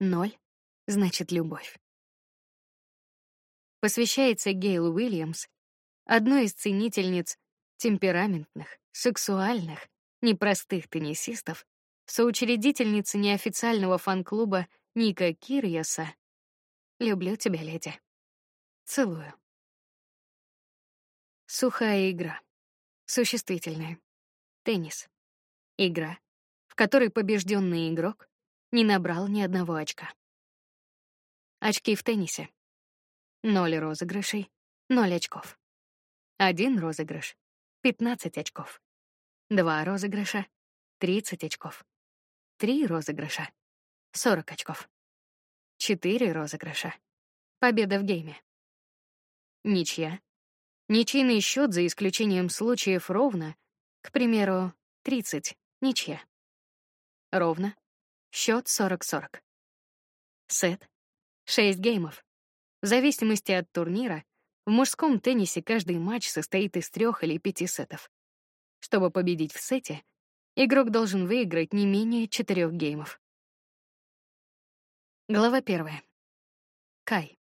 Ноль — значит любовь. Посвящается Гейл Уильямс, одной из ценительниц темпераментных, сексуальных, непростых теннисистов, соучредительницы неофициального фан-клуба Ника Кирьяса. Люблю тебя, леди. Целую. Сухая игра. Существительное. Теннис. Игра, в которой побежденный игрок не набрал ни одного очка. Очки в теннисе. Ноль розыгрышей, ноль очков. Один розыгрыш — 15 очков. Два розыгрыша — 30 очков. Три розыгрыша — 40 очков. Четыре розыгрыша — победа в гейме. Ничья. Ничейный счет за исключением случаев ровно, к примеру, 30, ничья. Ровно. Счет 40-40. Сет. 6 геймов. В зависимости от турнира, в мужском теннисе каждый матч состоит из трех или пяти сетов. Чтобы победить в сете, игрок должен выиграть не менее четырех геймов. Глава первая. Кай.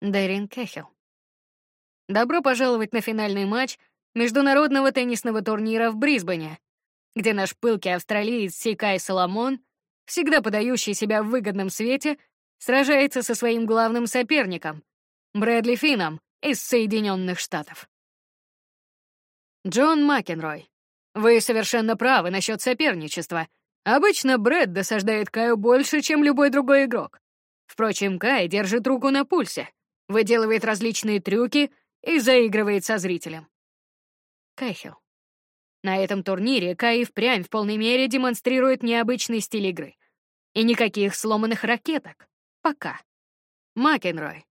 Дэрин Кэхилл. Добро пожаловать на финальный матч международного теннисного турнира в Брисбене, где наш пылкий австралиец Сикай Соломон, всегда подающий себя в выгодном свете, сражается со своим главным соперником, Брэдли Финном из Соединенных Штатов. Джон Макенрой, вы совершенно правы насчет соперничества. Обычно Брэд досаждает Каю больше, чем любой другой игрок. Впрочем, Кай держит руку на пульсе, выделывает различные трюки и заигрывает со зрителем. Кайхел. На этом турнире Кай впрямь в полной мере демонстрирует необычный стиль игры. И никаких сломанных ракеток. Пока. Макенрой.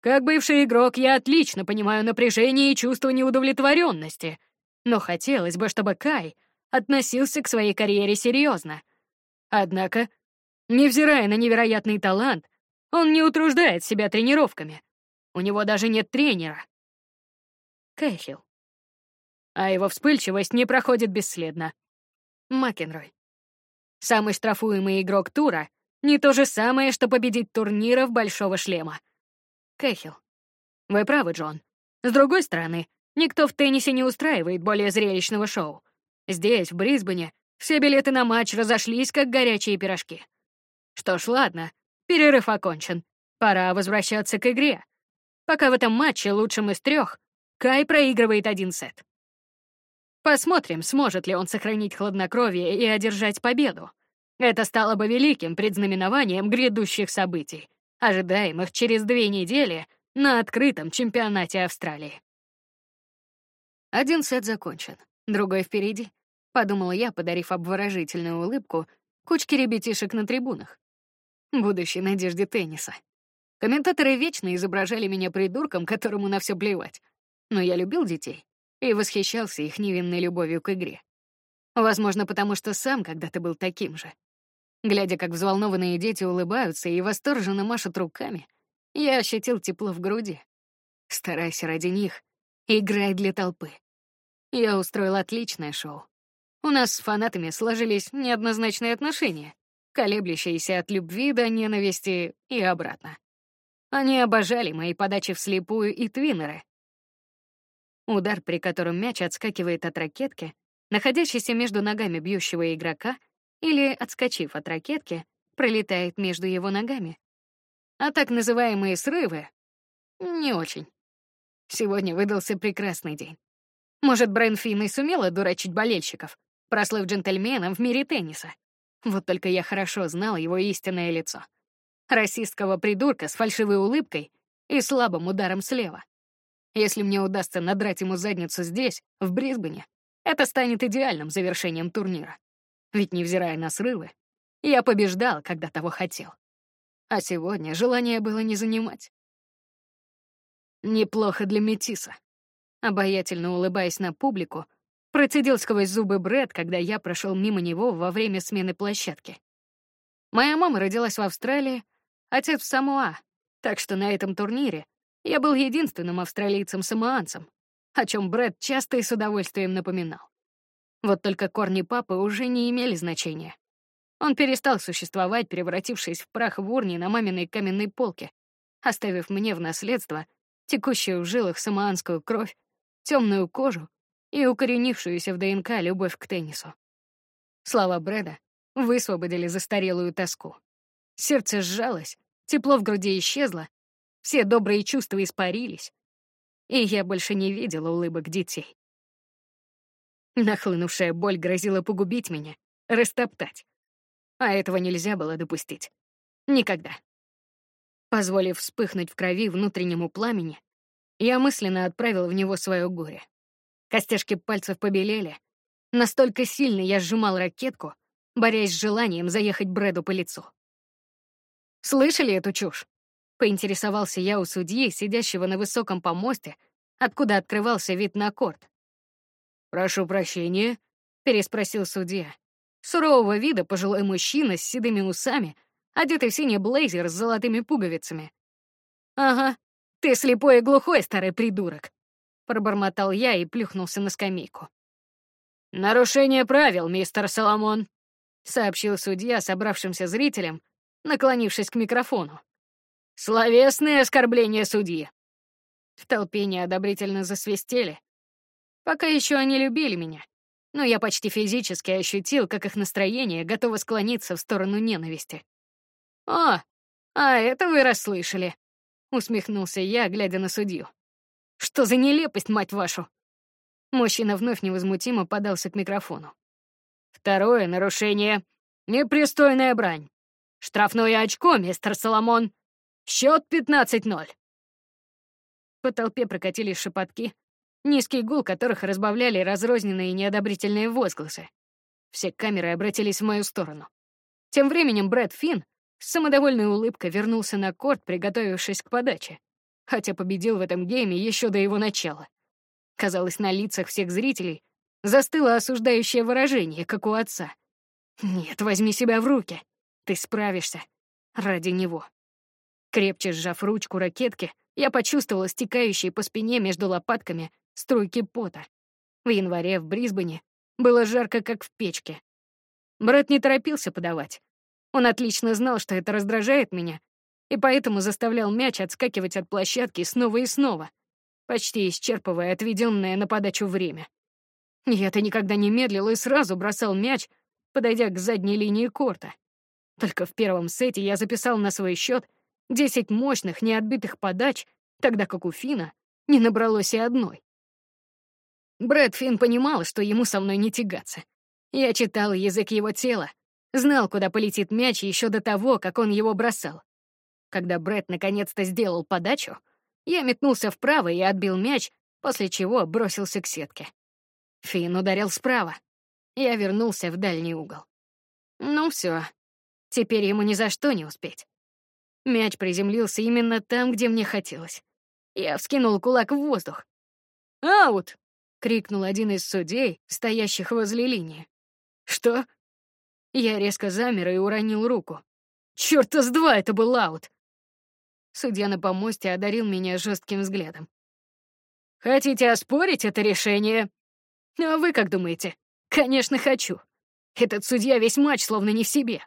Как бывший игрок, я отлично понимаю напряжение и чувство неудовлетворенности, но хотелось бы, чтобы Кай относился к своей карьере серьезно. Однако, невзирая на невероятный талант, он не утруждает себя тренировками. У него даже нет тренера. Кэхилл. А его вспыльчивость не проходит бесследно. Макенрой. Самый штрафуемый игрок тура не то же самое, что победить турниров Большого Шлема. Кэхилл. Вы правы, Джон. С другой стороны, никто в теннисе не устраивает более зрелищного шоу. Здесь, в Брисбене, все билеты на матч разошлись, как горячие пирожки. Что ж, ладно, перерыв окончен. Пора возвращаться к игре. Пока в этом матче лучшим из трех Кай проигрывает один сет. Посмотрим, сможет ли он сохранить хладнокровие и одержать победу. Это стало бы великим предзнаменованием грядущих событий, ожидаемых через две недели на открытом чемпионате Австралии. Один сет закончен, другой впереди, подумала я, подарив обворожительную улыбку кучке ребятишек на трибунах. Будущей надежде тенниса. Комментаторы вечно изображали меня придурком, которому на все плевать. Но я любил детей и восхищался их невинной любовью к игре. Возможно, потому что сам когда-то был таким же. Глядя, как взволнованные дети улыбаются и восторженно машут руками, я ощутил тепло в груди. Старайся ради них, играй для толпы. Я устроил отличное шоу. У нас с фанатами сложились неоднозначные отношения, колеблющиеся от любви до ненависти и обратно. Они обожали мои подачи вслепую и твиннеры. Удар, при котором мяч отскакивает от ракетки, находящейся между ногами бьющего игрока, или, отскочив от ракетки, пролетает между его ногами. А так называемые срывы — не очень. Сегодня выдался прекрасный день. Может, Брайан Финн и сумела дурачить болельщиков, прослыв джентльменом в мире тенниса. Вот только я хорошо знал его истинное лицо. Расистского придурка с фальшивой улыбкой и слабым ударом слева. Если мне удастся надрать ему задницу здесь, в Брисбене, это станет идеальным завершением турнира. Ведь, невзирая на срывы, я побеждал, когда того хотел. А сегодня желание было не занимать. Неплохо для метиса. Обаятельно улыбаясь на публику, процедил сквозь зубы Брэд, когда я прошел мимо него во время смены площадки. Моя мама родилась в Австралии, отец в Самоа, так что на этом турнире я был единственным австралийцем-самоанцем, о чем Брэд часто и с удовольствием напоминал. Вот только корни папы уже не имели значения. Он перестал существовать, превратившись в прах в урне на маминой каменной полке, оставив мне в наследство текущую в жилах самоанскую кровь, темную кожу и укоренившуюся в ДНК любовь к теннису. Слова Брэда высвободили застарелую тоску. Сердце сжалось, тепло в груди исчезло, все добрые чувства испарились, и я больше не видела улыбок детей. Нахлынувшая боль грозила погубить меня, растоптать. А этого нельзя было допустить. Никогда. Позволив вспыхнуть в крови внутреннему пламени, я мысленно отправил в него свое горе. Костяшки пальцев побелели. Настолько сильно я сжимал ракетку, борясь с желанием заехать Брэду по лицу. «Слышали эту чушь?» — поинтересовался я у судьи, сидящего на высоком помосте, откуда открывался вид на корт. «Прошу прощения», — переспросил судья. Сурового вида пожилой мужчина с седыми усами, одетый в синий блейзер с золотыми пуговицами. «Ага, ты слепой и глухой, старый придурок», — пробормотал я и плюхнулся на скамейку. «Нарушение правил, мистер Соломон», — сообщил судья собравшимся зрителям, наклонившись к микрофону. «Словесные оскорбления судьи». В толпе неодобрительно засвистели. Пока еще они любили меня, но я почти физически ощутил, как их настроение готово склониться в сторону ненависти. «О, а это вы расслышали», — усмехнулся я, глядя на судью. «Что за нелепость, мать вашу?» Мужчина вновь невозмутимо подался к микрофону. «Второе нарушение — непристойная брань. Штрафное очко, мистер Соломон. Счет 15-0». По толпе прокатились шепотки, низкий гул которых разбавляли разрозненные неодобрительные возгласы. Все камеры обратились в мою сторону. Тем временем Брэд Финн с самодовольной улыбкой вернулся на корт, приготовившись к подаче, хотя победил в этом гейме еще до его начала. Казалось, на лицах всех зрителей застыло осуждающее выражение, как у отца. «Нет, возьми себя в руки. Ты справишься. Ради него». Крепче сжав ручку ракетки, я почувствовала стекающие по спине между лопатками струйки пота. В январе в Брисбене было жарко, как в печке. Брэд не торопился подавать. Он отлично знал, что это раздражает меня, и поэтому заставлял мяч отскакивать от площадки снова и снова, почти исчерпывая отведенное на подачу время. Я-то никогда не медлил и сразу бросал мяч, подойдя к задней линии корта. Только в первом сете я записал на свой счет 10 мощных неотбитых подач, тогда как у Фина не набралось и одной. Брэд Финн понимал, что ему со мной не тягаться. Я читал язык его тела, знал, куда полетит мяч еще до того, как он его бросал. Когда Брэд наконец-то сделал подачу, я метнулся вправо и отбил мяч, после чего бросился к сетке. Финн ударил справа. Я вернулся в дальний угол. Ну все, теперь ему ни за что не успеть. Мяч приземлился именно там, где мне хотелось. Я вскинул кулак в воздух. «Аут!» — крикнул один из судей, стоящих возле линии. «Что?» Я резко замер и уронил руку. «Чёрта с два, это был аут!» Судья на помосте одарил меня жестким взглядом. «Хотите оспорить это решение?» «А вы как думаете?» «Конечно, хочу. Этот судья весь матч словно не в себе».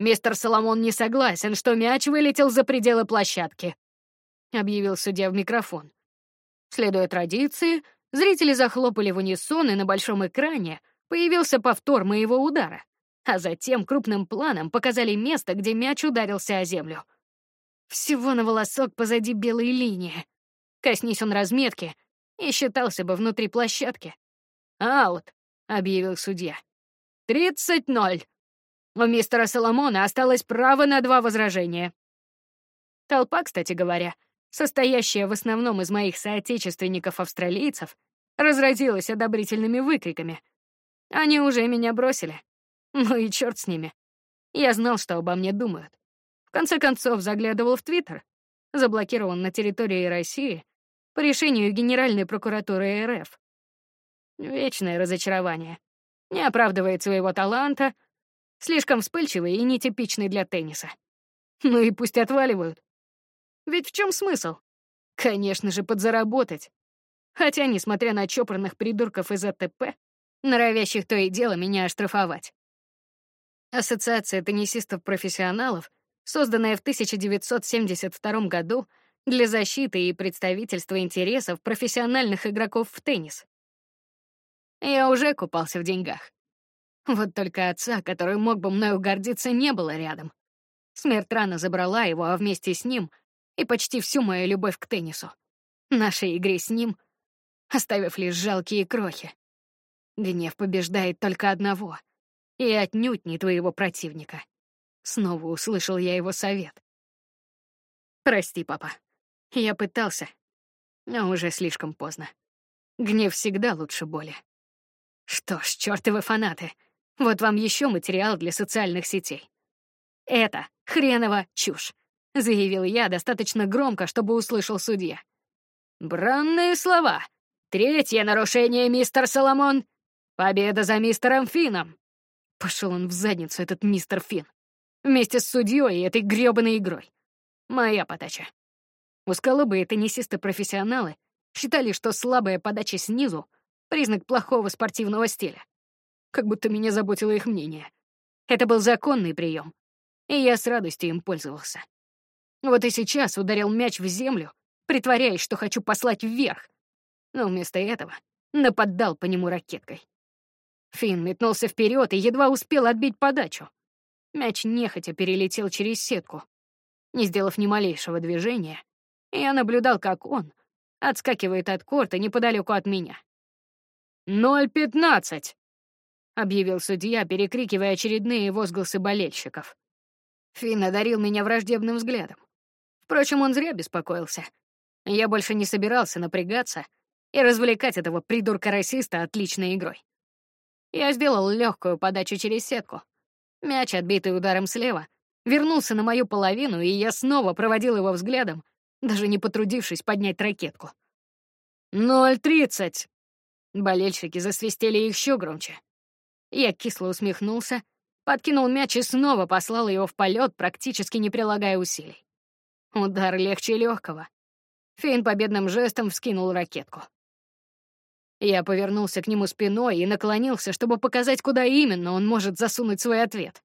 «Мистер Соломон не согласен, что мяч вылетел за пределы площадки», — объявил судья в микрофон. Следуя традиции, Зрители захлопали в унисон, и на большом экране появился повтор моего удара. А затем крупным планом показали место, где мяч ударился о землю. Всего на волосок позади белой линии. Коснись он разметки, и считался бы внутри площадки. «Аут», — объявил судья. «Тридцать ноль. У мистера Соломона осталось право на два возражения». Толпа, кстати говоря, состоящая в основном из моих соотечественников-австралийцев, разразилась одобрительными выкриками. Они уже меня бросили. Ну и черт с ними. Я знал, что обо мне думают. В конце концов, заглядывал в Твиттер. Заблокирован на территории России по решению Генеральной прокуратуры РФ. Вечное разочарование. Не оправдывает своего таланта, слишком вспыльчивый и нетипичный для тенниса. Ну и пусть отваливают. Ведь в чем смысл? Конечно же, подзаработать. Хотя, несмотря на чопорных придурков из АТП, норовящих то и дело меня оштрафовать. Ассоциация теннисистов-профессионалов, созданная в 1972 году для защиты и представительства интересов профессиональных игроков в теннис. Я уже купался в деньгах. Вот только отца, который мог бы мною гордиться, не было рядом. Смерть рано забрала его, а вместе с ним и почти всю мою любовь к теннису. Нашей игре с ним, оставив лишь жалкие крохи. Гнев побеждает только одного, и отнюдь не твоего противника. Снова услышал я его совет. Прости, папа. Я пытался, но уже слишком поздно. Гнев всегда лучше боли. Что ж, чёртовы фанаты, вот вам еще материал для социальных сетей. Это хреново чушь, заявил я достаточно громко, чтобы услышал судья. Бранные слова. Третье нарушение, мистер Соломон. Победа за мистером Фином. Пошел он в задницу, этот мистер Фин. Вместе с судьей и этой грёбаной игрой. Моя подача. Узколобые теннисисты-профессионалы считали, что слабая подача снизу — признак плохого спортивного стиля. Как будто меня заботило их мнение. Это был законный прием, и я с радостью им пользовался. Вот и сейчас ударил мяч в землю, притворяясь, что хочу послать вверх, но вместо этого нападал по нему ракеткой. Финн метнулся вперед и едва успел отбить подачу. Мяч нехотя перелетел через сетку. Не сделав ни малейшего движения, я наблюдал, как он отскакивает от корта неподалеку от меня. «Ноль пятнадцать!» — объявил судья, перекрикивая очередные возгласы болельщиков. Финн одарил меня враждебным взглядом. Впрочем, он зря беспокоился. Я больше не собирался напрягаться и развлекать этого придурка-расиста отличной игрой. Я сделал легкую подачу через сетку. Мяч, отбитый ударом слева, вернулся на мою половину, и я снова проводил его взглядом, даже не потрудившись поднять ракетку. «Ноль тридцать!» Болельщики засвистели еще громче. Я кисло усмехнулся, подкинул мяч и снова послал его в полет, практически не прилагая усилий. Удар легче легкого. Фейн победным жестом вскинул ракетку. Я повернулся к нему спиной и наклонился, чтобы показать, куда именно он может засунуть свой ответ.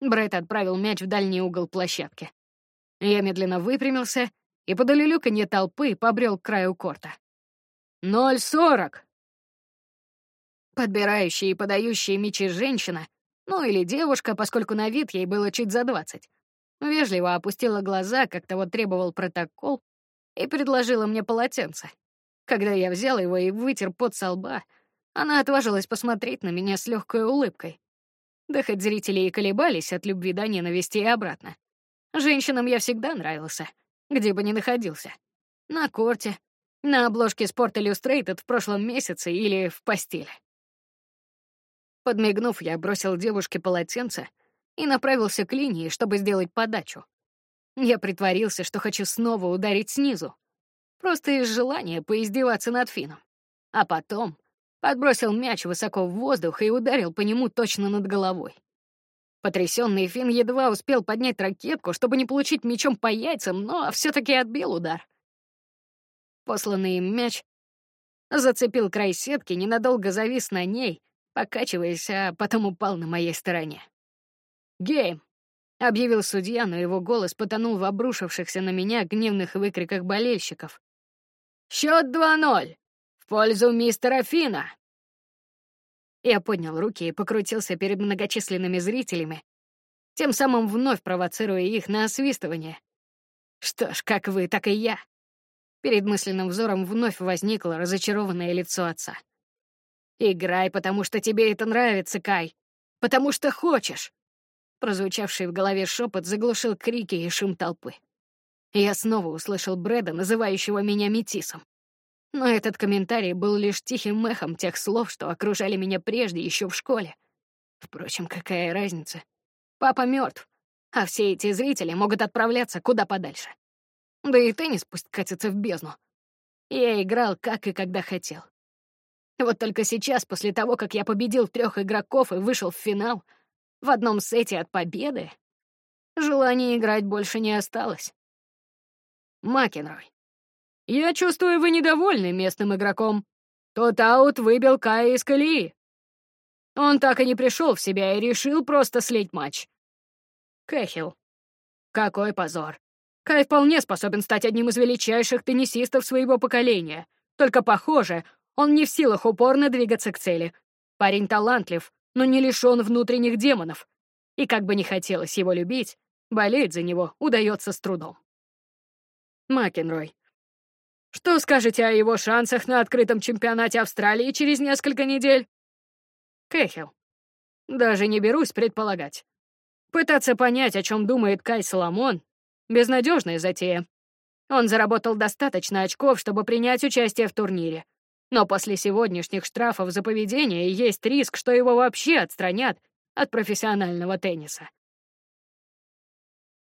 Брэд отправил мяч в дальний угол площадки. Я медленно выпрямился и под улюлюканье толпы побрел к краю корта. «Ноль сорок!» Подбирающая и подающая мячи женщина, ну или девушка, поскольку на вид ей было чуть за двадцать, вежливо опустила глаза, как того требовал протокол, и предложила мне полотенце. Когда я взял его и вытер пот со лба, она отважилась посмотреть на меня с легкой улыбкой. Да хоть зрители и колебались от любви до ненависти и обратно. Женщинам я всегда нравился, где бы ни находился. На корте, на обложке Sport Illustrated в прошлом месяце или в постели. Подмигнув, я бросил девушке полотенце и направился к линии, чтобы сделать подачу. Я притворился, что хочу снова ударить снизу, просто из желания поиздеваться над Фином. А потом подбросил мяч высоко в воздух и ударил по нему точно над головой. Потрясенный Фин едва успел поднять ракетку, чтобы не получить мячом по яйцам, но все таки отбил удар. Посланный им мяч зацепил край сетки, ненадолго завис на ней, покачиваясь, а потом упал на моей стороне. «Гейм!» объявил судья, но его голос потонул в обрушившихся на меня гневных выкриках болельщиков. Счет 2-0 в пользу мистера Фина. Я поднял руки и покрутился перед многочисленными зрителями, тем самым вновь провоцируя их на освистывание. Что ж, как вы, так и я. Перед мысленным взором вновь возникло разочарованное лицо отца. «Играй, потому что тебе это нравится, Кай. Потому что хочешь. Прозвучавший в голове шепот заглушил крики и шум толпы. Я снова услышал Брэда, называющего меня метисом. Но этот комментарий был лишь тихим эхом тех слов, что окружали меня прежде еще в школе. Впрочем, какая разница? Папа мертв, а все эти зрители могут отправляться куда подальше. Да и теннис пусть катится в бездну. Я играл как и когда хотел. Вот только сейчас, после того, как я победил трех игроков и вышел в финал — в одном сете от победы, желания играть больше не осталось. Макенрой. Я чувствую, вы недовольны местным игроком. Тот аут выбил Кая из колеи. Он так и не пришел в себя и решил просто слить матч. Кэхилл. Какой позор. Кай вполне способен стать одним из величайших теннисистов своего поколения. Только, похоже, он не в силах упорно двигаться к цели. Парень талантлив, но не лишен внутренних демонов. И как бы не хотелось его любить, болеть за него удается с трудом. Макенрой. Что скажете о его шансах на открытом чемпионате Австралии через несколько недель? Кэхилл. Даже не берусь предполагать. Пытаться понять, о чем думает Кай Соломон, безнадежная затея. Он заработал достаточно очков, чтобы принять участие в турнире. Но после сегодняшних штрафов за поведение есть риск, что его вообще отстранят от профессионального тенниса.